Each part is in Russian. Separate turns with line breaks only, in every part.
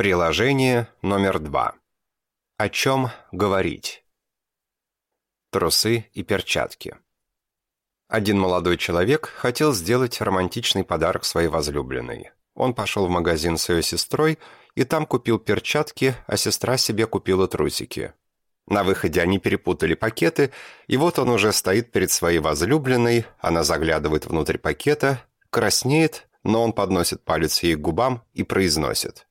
Приложение номер два. О чем говорить? Трусы и перчатки. Один молодой человек хотел сделать романтичный подарок своей возлюбленной. Он пошел в магазин с ее сестрой и там купил перчатки, а сестра себе купила трусики. На выходе они перепутали пакеты, и вот он уже стоит перед своей возлюбленной, она заглядывает внутрь пакета, краснеет, но он подносит палец ей к губам и произносит.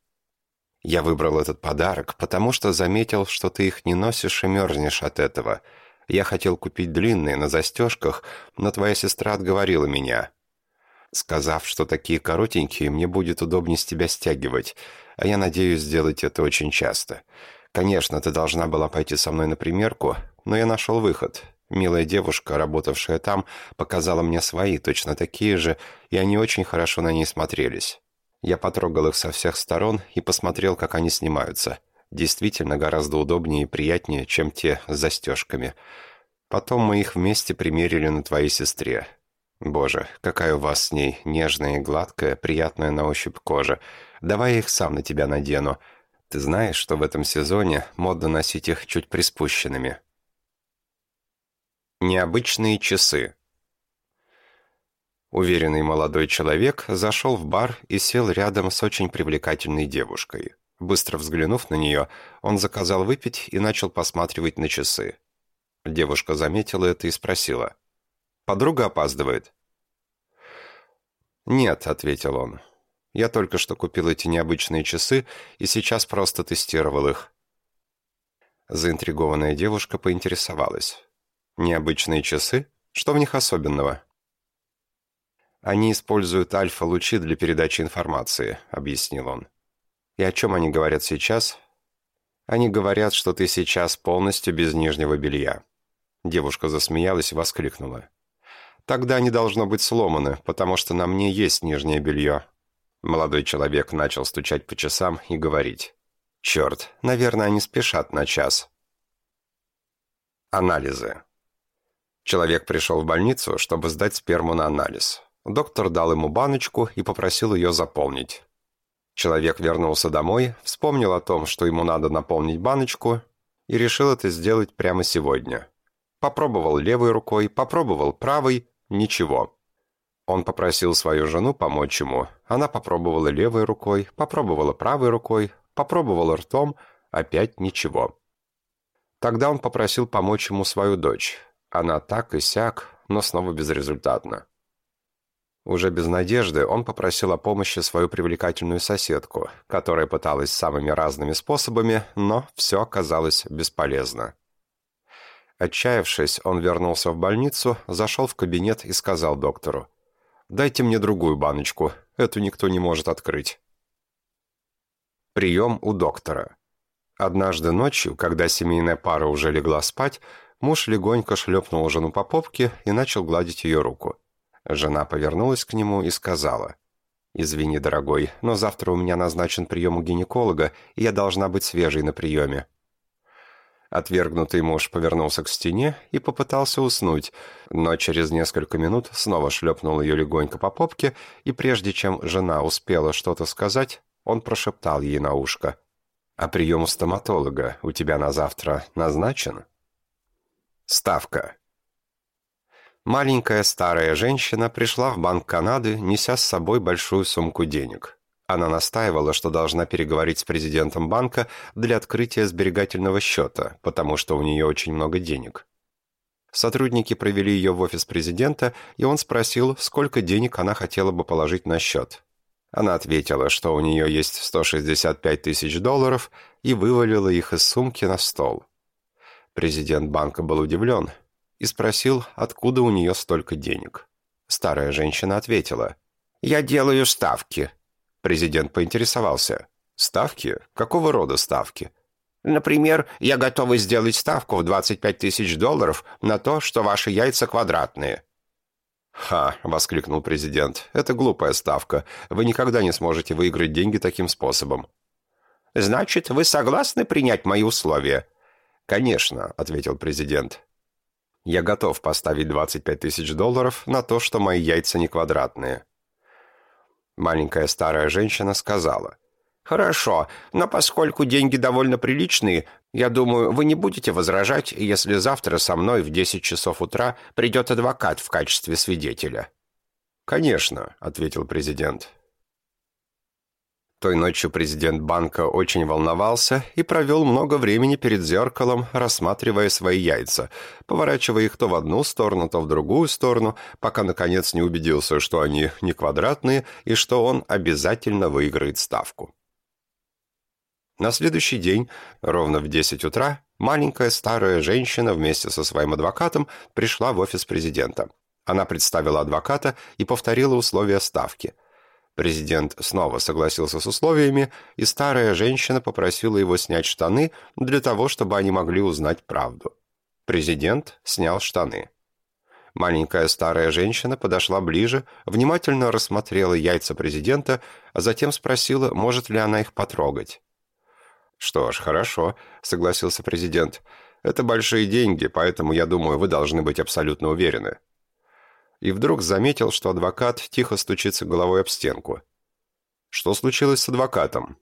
«Я выбрал этот подарок, потому что заметил, что ты их не носишь и мерзнешь от этого. Я хотел купить длинные, на застежках, но твоя сестра отговорила меня, сказав, что такие коротенькие мне будет удобнее с тебя стягивать, а я надеюсь сделать это очень часто. Конечно, ты должна была пойти со мной на примерку, но я нашел выход. Милая девушка, работавшая там, показала мне свои, точно такие же, и они очень хорошо на ней смотрелись. Я потрогал их со всех сторон и посмотрел, как они снимаются. Действительно гораздо удобнее и приятнее, чем те с застежками. Потом мы их вместе примерили на твоей сестре. Боже, какая у вас с ней нежная и гладкая, приятная на ощупь кожа. Давай я их сам на тебя надену. Ты знаешь, что в этом сезоне модно носить их чуть приспущенными. Необычные часы. Уверенный молодой человек зашел в бар и сел рядом с очень привлекательной девушкой. Быстро взглянув на нее, он заказал выпить и начал посматривать на часы. Девушка заметила это и спросила. «Подруга опаздывает?» «Нет», — ответил он. «Я только что купил эти необычные часы и сейчас просто тестировал их». Заинтригованная девушка поинтересовалась. Необычные часы? Что в них особенного? Они используют альфа-лучи для передачи информации, объяснил он. И о чем они говорят сейчас? Они говорят, что ты сейчас полностью без нижнего белья. Девушка засмеялась и воскликнула. Тогда они должно быть сломаны, потому что на мне есть нижнее белье. Молодой человек начал стучать по часам и говорить. «Черт, наверное, они спешат на час». Анализы. Человек пришел в больницу, чтобы сдать сперму на анализ. Доктор дал ему баночку и попросил ее заполнить. Человек вернулся домой, вспомнил о том, что ему надо наполнить баночку, и решил это сделать прямо сегодня. Попробовал левой рукой, попробовал правой, ничего. Он попросил свою жену помочь ему. Она попробовала левой рукой, попробовала правой рукой, попробовала ртом, опять ничего. Тогда он попросил помочь ему свою дочь. Она так и сяк, но снова безрезультатно. Уже без надежды он попросил о помощи свою привлекательную соседку, которая пыталась самыми разными способами, но все оказалось бесполезно. Отчаявшись, он вернулся в больницу, зашел в кабинет и сказал доктору, «Дайте мне другую баночку, эту никто не может открыть». Прием у доктора. Однажды ночью, когда семейная пара уже легла спать, Муж легонько шлепнул жену по попке и начал гладить ее руку. Жена повернулась к нему и сказала, «Извини, дорогой, но завтра у меня назначен прием у гинеколога, и я должна быть свежей на приеме». Отвергнутый муж повернулся к стене и попытался уснуть, но через несколько минут снова шлепнул ее легонько по попке, и прежде чем жена успела что-то сказать, он прошептал ей на ушко. «А прием у стоматолога у тебя на завтра назначен?» Ставка. Маленькая старая женщина пришла в Банк Канады, неся с собой большую сумку денег. Она настаивала, что должна переговорить с президентом банка для открытия сберегательного счета, потому что у нее очень много денег. Сотрудники провели ее в офис президента, и он спросил, сколько денег она хотела бы положить на счет. Она ответила, что у нее есть 165 тысяч долларов, и вывалила их из сумки на стол. Президент банка был удивлен и спросил, откуда у нее столько денег. Старая женщина ответила, «Я делаю ставки». Президент поинтересовался, «Ставки? Какого рода ставки?» «Например, я готова сделать ставку в 25 тысяч долларов на то, что ваши яйца квадратные». «Ха!» — воскликнул президент. «Это глупая ставка. Вы никогда не сможете выиграть деньги таким способом». «Значит, вы согласны принять мои условия?» «Конечно», — ответил президент. «Я готов поставить 25 тысяч долларов на то, что мои яйца не квадратные». Маленькая старая женщина сказала,
«Хорошо, но поскольку деньги довольно приличные, я думаю, вы не будете возражать, если завтра со мной в 10 часов утра придет адвокат в качестве свидетеля».
«Конечно», — ответил президент. Той ночью президент банка очень волновался и провел много времени перед зеркалом, рассматривая свои яйца, поворачивая их то в одну сторону, то в другую сторону, пока наконец не убедился, что они не квадратные и что он обязательно выиграет ставку. На следующий день, ровно в 10 утра, маленькая старая женщина вместе со своим адвокатом пришла в офис президента. Она представила адвоката и повторила условия ставки. Президент снова согласился с условиями, и старая женщина попросила его снять штаны для того, чтобы они могли узнать правду. Президент снял штаны. Маленькая старая женщина подошла ближе, внимательно рассмотрела яйца президента, а затем спросила, может ли она их потрогать. «Что ж, хорошо», — согласился президент. «Это большие деньги, поэтому, я думаю, вы должны быть абсолютно уверены». И вдруг заметил, что адвокат тихо стучится головой об стенку. «Что случилось с адвокатом?»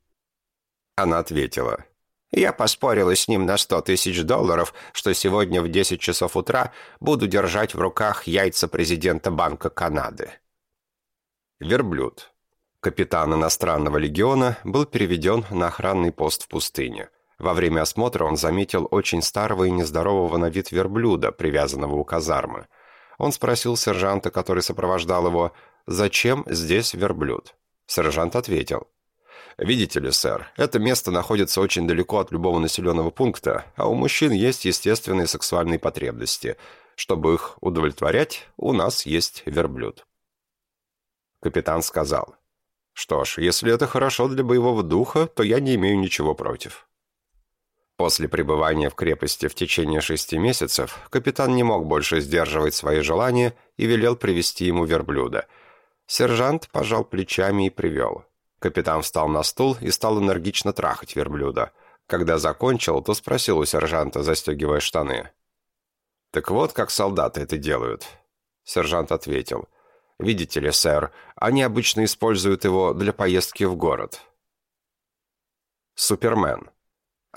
Она ответила.
«Я поспорила с ним на сто тысяч долларов, что сегодня в десять часов утра буду держать в руках яйца президента Банка Канады».
Верблюд. Капитан иностранного легиона был переведен на охранный пост в пустыне. Во время осмотра он заметил очень старого и нездорового на вид верблюда, привязанного у казармы. Он спросил сержанта, который сопровождал его, «Зачем здесь верблюд?» Сержант ответил, «Видите ли, сэр, это место находится очень далеко от любого населенного пункта, а у мужчин есть естественные сексуальные потребности. Чтобы их удовлетворять, у нас есть верблюд». Капитан сказал, что ж, если это хорошо для боевого духа, то я не имею ничего против. После пребывания в крепости в течение шести месяцев капитан не мог больше сдерживать свои желания и велел привести ему верблюда. Сержант пожал плечами и привел. Капитан встал на стул и стал энергично трахать верблюда. Когда закончил, то спросил у сержанта, застегивая штаны. «Так вот, как солдаты это делают». Сержант ответил – Видите ли, сэр, они обычно используют его для поездки в город. Супермен.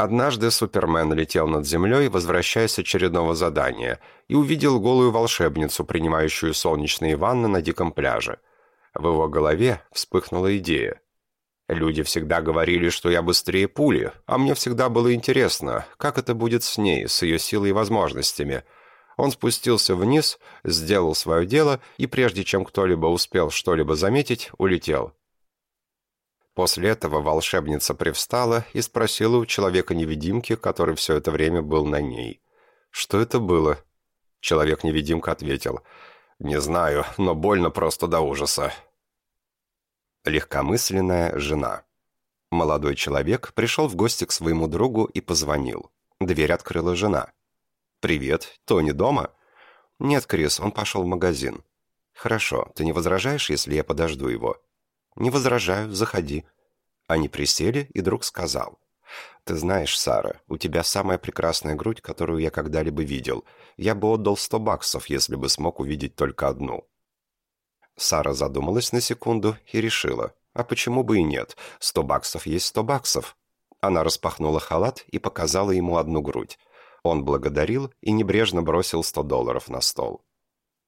Однажды Супермен летел над землей, возвращаясь с очередного задания, и увидел голую волшебницу, принимающую солнечные ванны на диком пляже. В его голове вспыхнула идея. Люди всегда говорили, что я быстрее пули, а мне всегда было интересно, как это будет с ней, с ее силой и возможностями – он спустился вниз, сделал свое дело и, прежде чем кто-либо успел что-либо заметить, улетел. После этого волшебница привстала и спросила у человека-невидимки, который все это время был на ней. «Что это было?» Человек-невидимка ответил. «Не знаю, но больно просто до ужаса». Легкомысленная жена. Молодой человек пришел в гости к своему другу и позвонил. Дверь открыла жена. «Привет. Тони дома?» «Нет, Крис, он пошел в магазин». «Хорошо. Ты не возражаешь, если я подожду его?» «Не возражаю. Заходи». Они присели, и друг сказал. «Ты знаешь, Сара, у тебя самая прекрасная грудь, которую я когда-либо видел. Я бы отдал сто баксов, если бы смог увидеть только одну». Сара задумалась на секунду и решила. «А почему бы и нет? Сто баксов есть сто баксов». Она распахнула халат и показала ему одну грудь. Он благодарил и небрежно бросил 100 долларов на стол.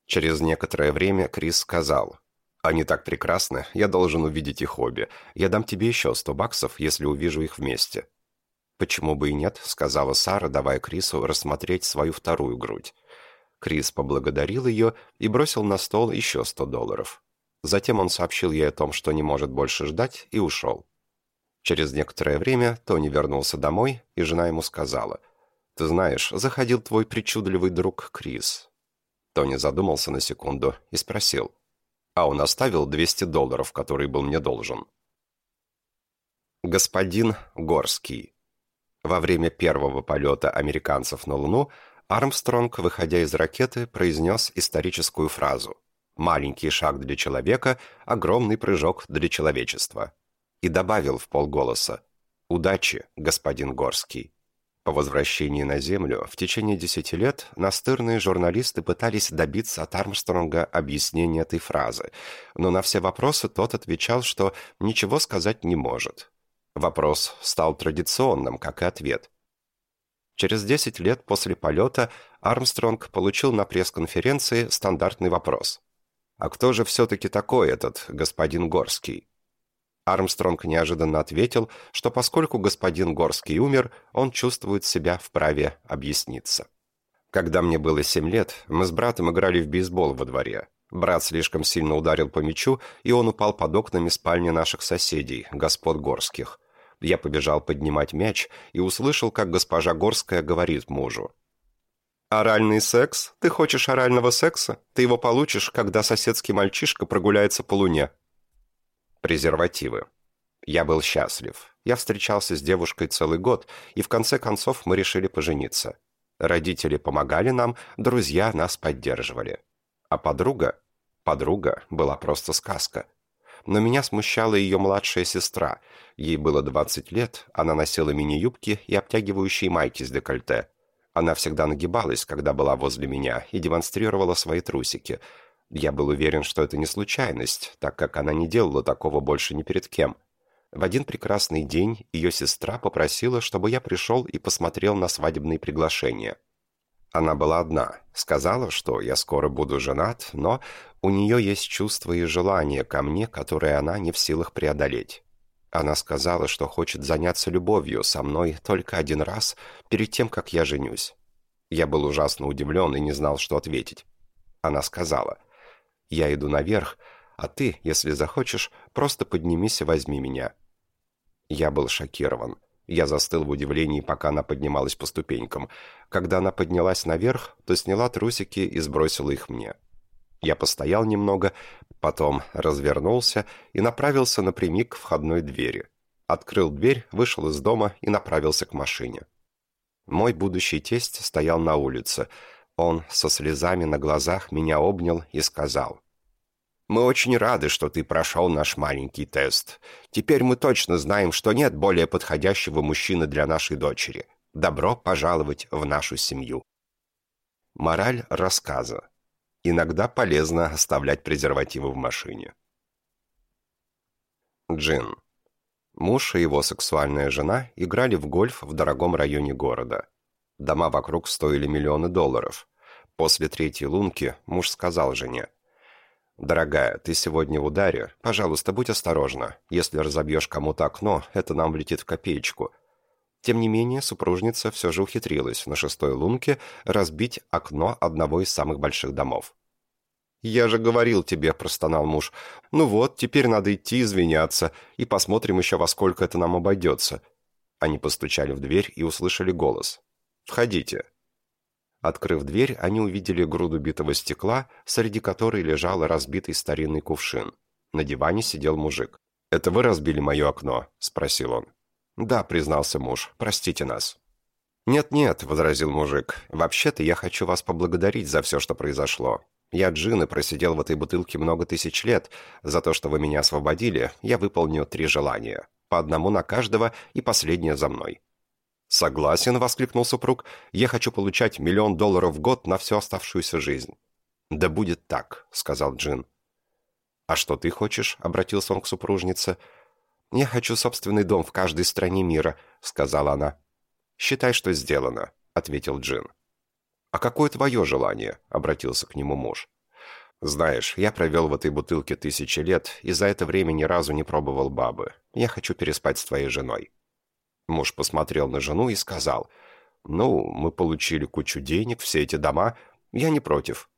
Через некоторое время Крис сказал, «Они так прекрасны, я должен увидеть их обе. Я дам тебе еще 100 баксов, если увижу их вместе». «Почему бы и нет?» — сказала Сара, давая Крису рассмотреть свою вторую грудь. Крис поблагодарил ее и бросил на стол еще 100 долларов. Затем он сообщил ей о том, что не может больше ждать, и ушел. Через некоторое время Тони вернулся домой, и жена ему сказала — «Ты знаешь, заходил твой причудливый друг Крис». Тони задумался на секунду и спросил. «А он оставил 200 долларов, который был мне должен?» Господин Горский. Во время первого полета американцев на Луну Армстронг, выходя из ракеты, произнес историческую фразу «Маленький шаг для человека, огромный прыжок для человечества» и добавил в полголоса «Удачи, господин Горский». По возвращении на Землю в течение десяти лет настырные журналисты пытались добиться от Армстронга объяснения этой фразы, но на все вопросы тот отвечал, что ничего сказать не может. Вопрос стал традиционным, как и ответ. Через 10 лет после полета Армстронг получил на пресс-конференции стандартный вопрос. «А кто же все-таки такой этот господин Горский?» Армстронг неожиданно ответил, что поскольку господин Горский умер, он чувствует себя вправе объясниться. Когда мне было семь лет, мы с братом играли в бейсбол во дворе. Брат слишком сильно ударил по мячу, и он упал под окнами спальни наших соседей, господ Горских. Я побежал поднимать мяч и услышал, как госпожа Горская говорит мужу. «Оральный секс? Ты хочешь орального секса? Ты его получишь, когда соседский мальчишка прогуляется по луне». Презервативы. Я был счастлив. Я встречался с девушкой целый год, и в конце концов мы решили пожениться. Родители помогали нам, друзья нас поддерживали. А подруга? Подруга была просто сказка. Но меня смущала ее младшая сестра. Ей было 20 лет, она носила мини-юбки и обтягивающие майки с декольте. Она всегда нагибалась, когда была возле меня, и демонстрировала свои трусики – я был уверен, что это не случайность, так как она не делала такого больше ни перед кем. В один прекрасный день ее сестра попросила, чтобы я пришел и посмотрел на свадебные приглашения. Она была одна, сказала, что я скоро буду женат, но у нее есть чувства и желания ко мне, которые она не в силах преодолеть. Она сказала, что хочет заняться любовью со мной только один раз перед тем, как я женюсь. Я был ужасно удивлен и не знал, что ответить. Она сказала – я иду наверх, а ты, если захочешь, просто поднимись и возьми меня». Я был шокирован. Я застыл в удивлении, пока она поднималась по ступенькам. Когда она поднялась наверх, то сняла трусики и сбросила их мне. Я постоял немного, потом развернулся и направился напрямик к входной двери. Открыл дверь, вышел из дома и направился к машине. Мой будущий тесть стоял на улице. Он со слезами на глазах меня обнял и сказал. Мы очень рады, что ты прошел наш маленький тест. Теперь мы точно знаем, что нет более подходящего мужчины для нашей дочери. Добро пожаловать в нашу семью. Мораль рассказа. Иногда полезно оставлять презервативы в машине. Джин. Муж и его сексуальная жена играли в гольф в дорогом районе города. Дома вокруг стоили миллионы долларов. После третьей лунки муж сказал жене – «Дорогая, ты сегодня в ударе. Пожалуйста, будь осторожна. Если разобьешь кому-то окно, это нам влетит в копеечку». Тем не менее, супружница все же ухитрилась на шестой лунке разбить окно одного из самых больших домов. «Я же говорил тебе», – простонал муж. «Ну вот, теперь надо идти извиняться, и посмотрим еще, во сколько это нам обойдется». Они постучали в дверь и услышали голос. «Входите». Открыв дверь, они увидели груду битого стекла, среди которой лежал разбитый старинный кувшин. На диване сидел мужик. «Это вы разбили мое окно?» – спросил он. «Да», – признался муж. «Простите нас». «Нет-нет», – возразил мужик. «Вообще-то я хочу вас поблагодарить за все, что произошло. Я джин и просидел в этой бутылке много тысяч лет. За то, что вы меня освободили, я выполню три желания. По одному на каждого и последнее за мной. «Согласен», — воскликнул супруг. «Я хочу получать миллион долларов в год на всю оставшуюся жизнь». «Да будет так», — сказал Джин. «А что ты хочешь?» — обратился он к супружнице. «Я хочу собственный дом в каждой стране мира», — сказала она. «Считай, что сделано», — ответил Джин. «А какое твое желание?» — обратился к нему муж. «Знаешь, я провел в этой бутылке тысячи лет и за это время ни разу не пробовал бабы. Я хочу переспать с твоей женой». Муж посмотрел на жену и сказал, «Ну, мы получили кучу денег, все эти дома. Я не против».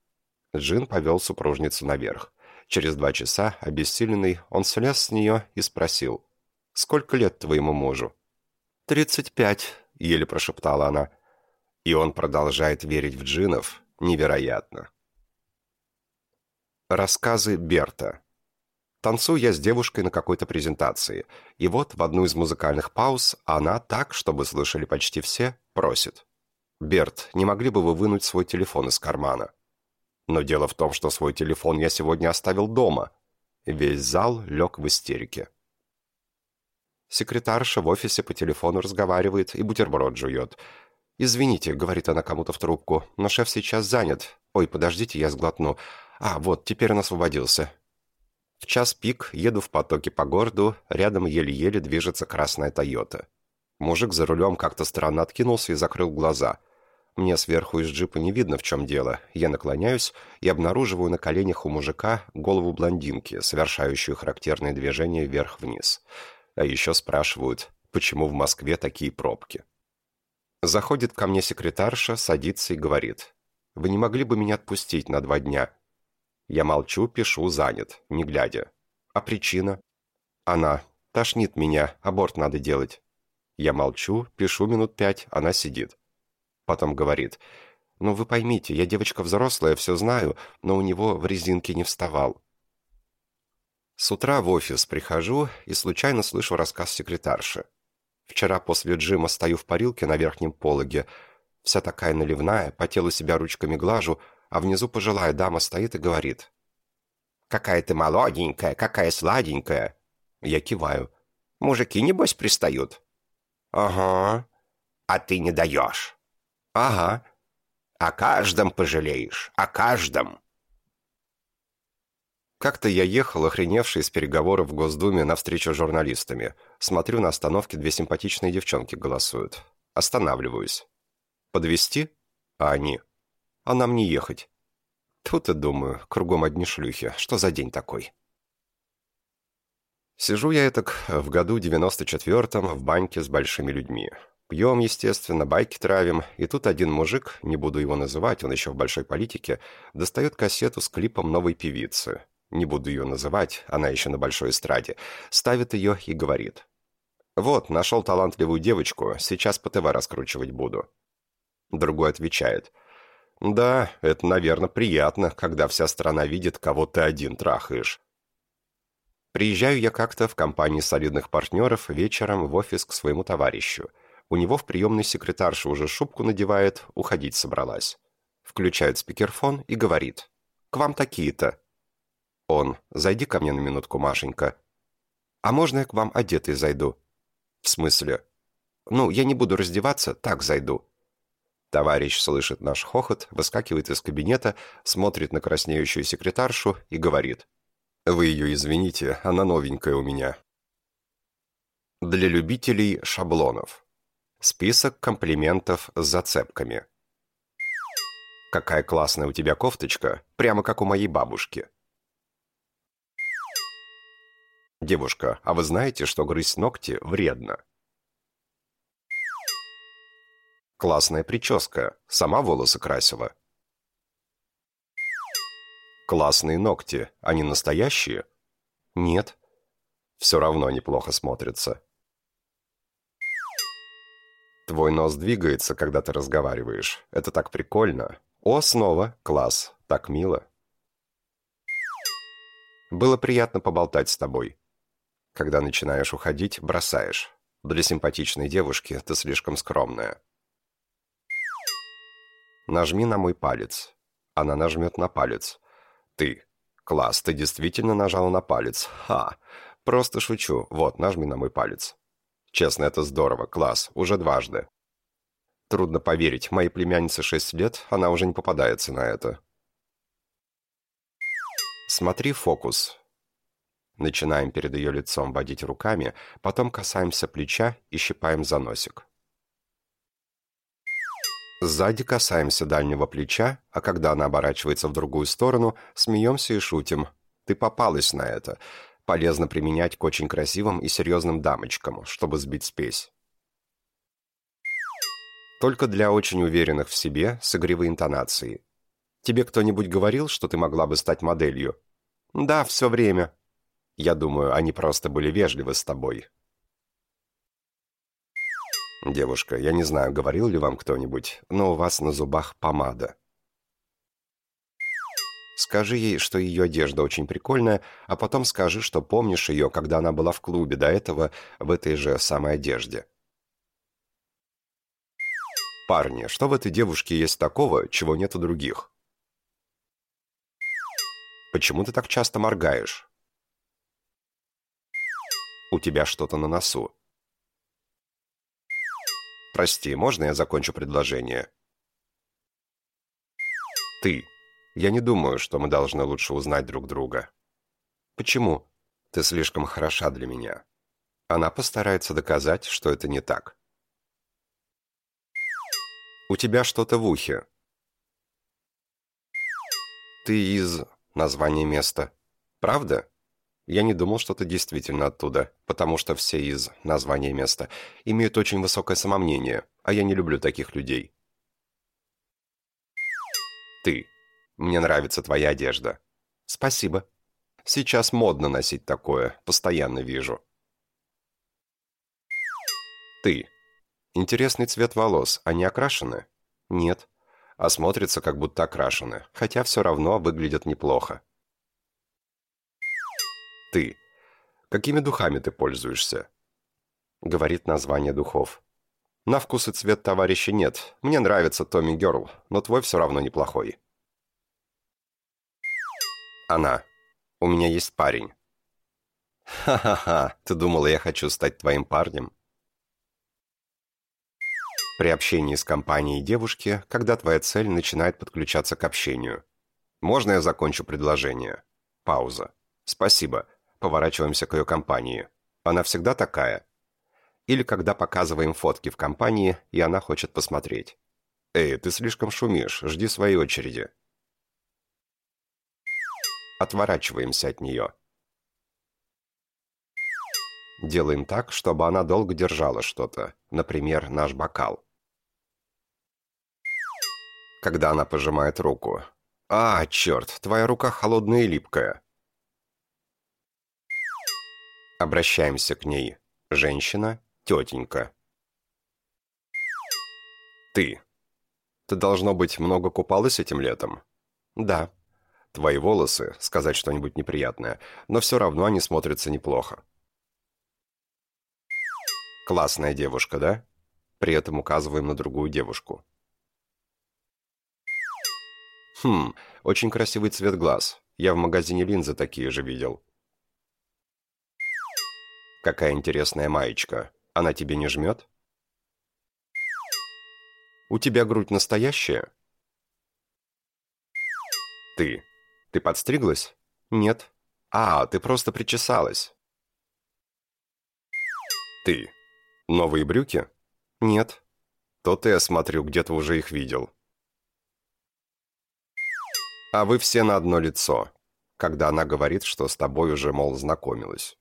Джин повел супружницу наверх. Через два часа, обессиленный, он слез с нее и спросил, «Сколько лет твоему мужу?» «Тридцать пять», — еле прошептала она. «И он продолжает верить в джинов? Невероятно». Рассказы Берта Танцую я с девушкой на какой-то презентации. И вот в одну из музыкальных пауз она так, чтобы слышали почти все, просит. «Берт, не могли бы вы вынуть свой телефон из кармана?» Но дело в том, что свой телефон я сегодня оставил дома. Весь зал лег в истерике. Секретарша в офисе по телефону разговаривает и бутерброд жует. «Извините», — говорит она кому-то в трубку, — «но шеф сейчас занят. Ой, подождите, я сглотну. А, вот, теперь он освободился. В час пик еду в потоке по городу, рядом еле-еле движется красная «Тойота». Мужик за рулем как-то странно откинулся и закрыл глаза. Мне сверху из джипа не видно, в чем дело. Я наклоняюсь и обнаруживаю на коленях у мужика голову блондинки, совершающую характерные движения вверх-вниз. А еще спрашивают, почему в Москве такие пробки. Заходит ко мне секретарша, садится и говорит. «Вы не могли бы меня отпустить на два дня?» Я молчу, пишу, занят, не глядя. «А причина?» «Она. Тошнит меня, аборт надо делать». Я молчу, пишу минут пять, она сидит. Потом говорит, «Ну вы поймите, я девочка взрослая, все знаю, но у него в резинке не вставал». С утра в офис прихожу и случайно слышу рассказ секретарши. Вчера после джима стою в парилке на верхнем пологе, вся такая наливная, по телу себя ручками глажу, а внизу пожилая дама стоит и говорит. «Какая ты молоденькая, какая сладенькая!» Я киваю. «Мужики, небось, пристают?» «Ага». «А ты не даешь?» «Ага». «О каждом пожалеешь, о каждом». Как-то я ехал, охреневший из переговоров в Госдуме на встречу с журналистами. Смотрю, на остановке две симпатичные девчонки голосуют. Останавливаюсь. Подвести? А они? А нам не ехать. Тут и думаю, кругом одни шлюхи. Что за день такой? Сижу я так в году 94-м в баньке с большими людьми. Пьем, естественно, байки травим, и тут один мужик, не буду его называть, он еще в большой политике, достает кассету с клипом новой певицы не буду ее называть, она еще на большой эстраде, ставит ее и говорит. «Вот, нашел талантливую девочку, сейчас по ТВ раскручивать буду». Другой отвечает. «Да, это, наверное, приятно, когда вся страна видит, кого ты один трахаешь». Приезжаю я как-то в компании солидных партнеров вечером в офис к своему товарищу. У него в приемной секретарша уже шубку надевает, уходить собралась. Включает спикерфон и говорит. «К вам такие-то. Он. «Зайди ко мне на минутку, Машенька». «А можно я к вам одетый зайду?» «В смысле?» «Ну, я не буду раздеваться, так зайду». Товарищ слышит наш хохот, выскакивает из кабинета, смотрит на краснеющую секретаршу и говорит. «Вы ее извините, она новенькая у меня». Для любителей шаблонов. Список комплиментов с зацепками. «Какая классная у тебя кофточка, прямо как у моей бабушки». «Девушка, а вы знаете, что грызть ногти вредно?» «Классная прическа. Сама волосы красила». «Классные ногти. Они настоящие?» «Нет». «Все равно неплохо смотрится». «Твой нос двигается, когда ты разговариваешь. Это так прикольно. О, снова. Класс. Так мило». «Было приятно поболтать с тобой». Когда начинаешь уходить, бросаешь. Для симпатичной девушки ты слишком скромная. Нажми на мой палец. Она нажмет на палец. Ты. Класс, ты действительно нажала на палец. Ха. Просто шучу. Вот, нажми на мой палец. Честно, это здорово. Класс. Уже дважды. Трудно поверить. Моей племяннице 6 лет, она уже не попадается на это. Смотри фокус. Начинаем перед ее лицом водить руками, потом касаемся плеча и щипаем за носик. Сзади касаемся дальнего плеча, а когда она оборачивается в другую сторону, смеемся и шутим. Ты попалась на это. Полезно применять к очень красивым и серьезным дамочкам, чтобы сбить спесь. Только для очень уверенных в себе с игривой интонацией. Тебе кто-нибудь говорил, что ты могла бы стать моделью? Да, все время. Я думаю, они просто были вежливы с тобой. Девушка, я не знаю, говорил ли вам кто-нибудь, но у вас на зубах помада. Скажи ей, что ее одежда очень прикольная, а потом скажи, что помнишь ее, когда она была в клубе до этого в этой же самой одежде. Парни, что в этой девушке есть такого, чего нет у других? Почему ты так часто моргаешь? У тебя что-то на носу. Прости, можно я закончу предложение? Ты. Я не думаю, что мы должны лучше узнать друг друга. Почему? Ты слишком хороша для меня. Она постарается доказать, что это не так. У тебя что-то в ухе. Ты из... названия места. Правда? Я не думал, что ты действительно оттуда, потому что все из названия места имеют очень высокое самомнение, а я не люблю таких людей. Ты. Мне нравится твоя одежда. Спасибо. Сейчас модно носить такое, постоянно вижу. Ты. Интересный цвет волос, они окрашены? Нет. А смотрятся, как будто окрашены, хотя все равно выглядят неплохо. Ты. Какими духами ты пользуешься? Говорит название духов. На вкус и цвет товарища нет. Мне нравится Томми Герл, но твой все равно неплохой. Она. У меня есть парень. Ха-ха-ха, ты думала, я хочу стать твоим парнем? При общении с компанией девушки, когда твоя цель начинает подключаться к общению. Можно я закончу предложение? Пауза. Спасибо. Поворачиваемся к ее компании. Она всегда такая? Или когда показываем фотки в компании, и она хочет посмотреть. «Эй, ты слишком шумишь, жди своей очереди». Отворачиваемся от нее. Делаем так, чтобы она долго держала что-то, например, наш бокал. Когда она пожимает руку. «А, черт, твоя рука холодная и липкая». Обращаемся к ней. Женщина, тетенька. Ты. Ты, должно быть, много купалась этим летом? Да. Твои волосы, сказать что-нибудь неприятное, но все равно они смотрятся неплохо. Классная девушка, да? При этом указываем на другую девушку. Хм, очень красивый цвет глаз. Я в магазине линзы такие же видел. Какая интересная маечка. Она тебе не жмет? У тебя грудь настоящая? Ты. Ты подстриглась? Нет. А, ты просто причесалась. Ты. Новые брюки? Нет. То ты, я смотрю, где-то уже их видел. А вы все на одно лицо, когда она говорит, что с тобой уже, мол, знакомилась.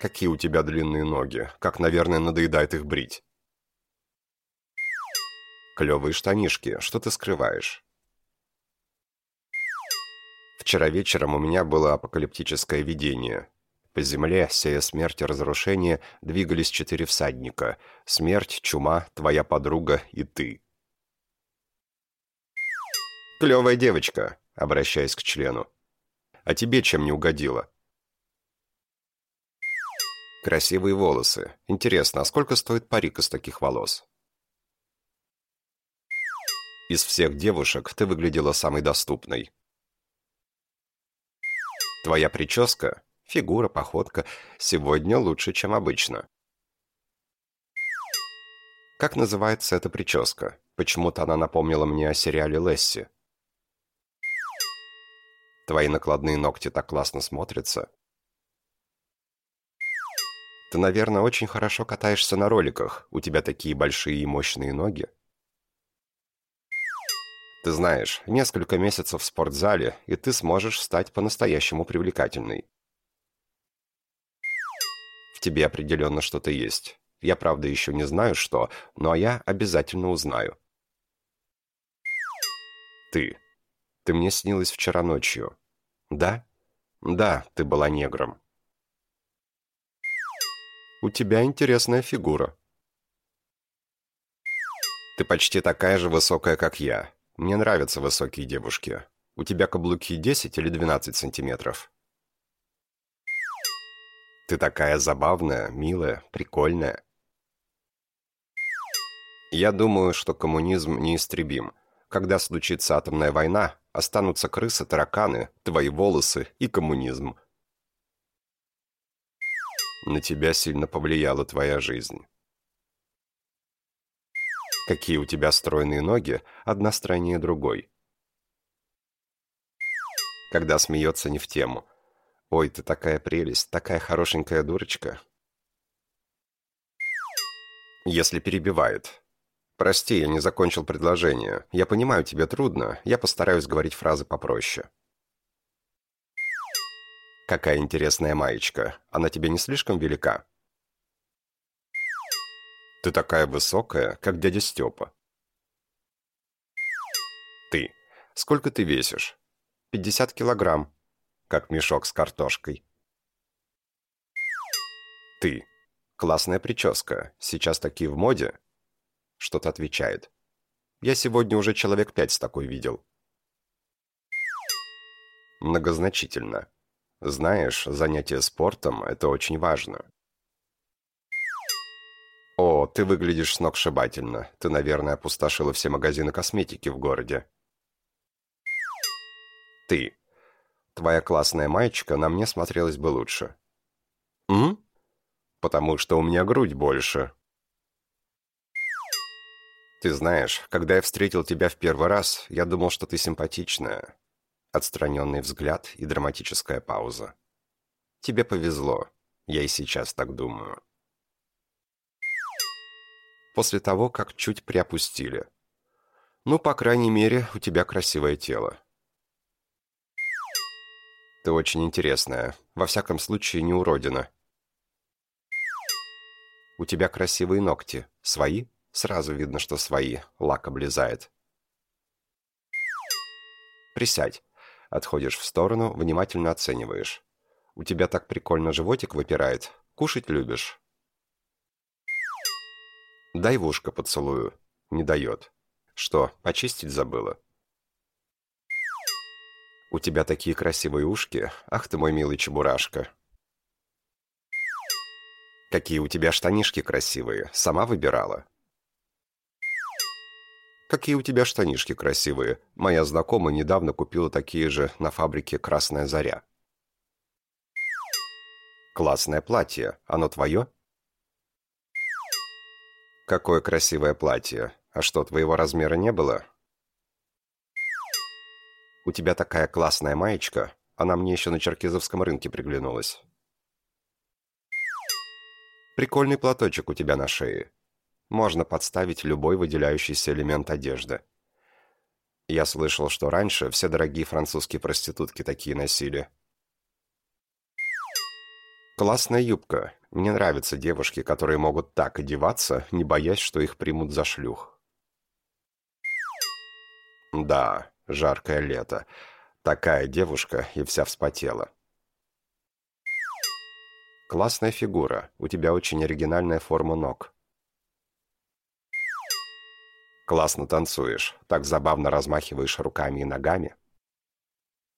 Какие у тебя длинные ноги, как, наверное, надоедает их брить. Клевые штанишки, что ты скрываешь? Вчера вечером у меня было апокалиптическое видение. По земле, сея смерть и разрушение, двигались четыре всадника. Смерть, чума, твоя подруга и ты. «Клевая девочка», — обращаясь к члену. «А тебе чем не угодило?» Красивые волосы. Интересно, а сколько стоит парик из таких волос? Из всех девушек ты выглядела самой доступной. Твоя прическа, фигура, походка сегодня лучше, чем обычно. Как называется эта прическа? Почему-то она напомнила мне о сериале Лесси. Твои накладные ногти так классно смотрятся. Ты, наверное, очень хорошо катаешься на роликах. У тебя такие большие и мощные ноги. Ты знаешь, несколько месяцев в спортзале, и ты сможешь стать по-настоящему привлекательной. В тебе определенно что-то есть. Я, правда, еще не знаю, что, но я обязательно узнаю. Ты. Ты мне снилась вчера ночью. Да? Да, ты была негром. У тебя интересная фигура. Ты почти такая же высокая, как я. Мне нравятся высокие девушки. У тебя каблуки 10 или 12 сантиметров? Ты такая забавная, милая, прикольная. Я думаю, что коммунизм неистребим. Когда случится атомная война, останутся крысы, тараканы, твои волосы и коммунизм. На тебя сильно повлияла твоя жизнь. Какие у тебя стройные ноги, одна стройнее другой. когда смеется не в тему. Ой, ты такая прелесть, такая хорошенькая дурочка. Если перебивает. Прости, я не закончил предложение. Я понимаю, тебе трудно. Я постараюсь говорить фразы попроще. Какая интересная маечка. Она тебе не слишком велика? Ты такая высокая, как дядя Степа. Ты. Сколько ты весишь? Пятьдесят килограмм. Как мешок с картошкой. Ты. Классная прическа. Сейчас такие в моде. Что-то отвечает. Я сегодня уже человек пять с такой видел. Многозначительно. Знаешь, занятие спортом – это очень важно. «О, ты выглядишь сногсшибательно. Ты, наверное, опустошила все магазины косметики в городе». «Ты. Твоя классная маечка на мне смотрелась бы лучше». «М? Потому что у меня грудь больше». «Ты знаешь, когда я встретил тебя в первый раз, я думал, что ты симпатичная». Отстраненный взгляд и драматическая пауза. «Тебе повезло. Я и сейчас так думаю» после того, как чуть приопустили. Ну, по крайней мере, у тебя красивое тело. Ты очень интересная. Во всяком случае, не уродина. У тебя красивые ногти. Свои? Сразу видно, что свои. Лак облезает. Присядь. Отходишь в сторону, внимательно оцениваешь. У тебя так прикольно животик выпирает. Кушать любишь. «Дай в ушко поцелую». Не дает. «Что, почистить забыла?» «У тебя такие красивые ушки. Ах ты мой милый чебурашка». «Какие у тебя штанишки красивые. Сама выбирала?» «Какие у тебя штанишки красивые. Моя знакомая недавно купила такие же на фабрике «Красная заря». «Классное платье. Оно твое?» «Какое красивое платье! А что, твоего размера не было?» «У тебя такая классная маечка. Она мне еще на черкизовском рынке приглянулась». «Прикольный платочек у тебя на шее. Можно подставить любой выделяющийся элемент одежды. Я слышал, что раньше все дорогие французские проститутки такие носили». «Классная юбка. Мне нравятся девушки, которые могут так одеваться, не боясь, что их примут за шлюх». «Да, жаркое лето. Такая девушка и вся вспотела». «Классная фигура. У тебя очень оригинальная форма ног». «Классно танцуешь. Так забавно размахиваешь руками и ногами».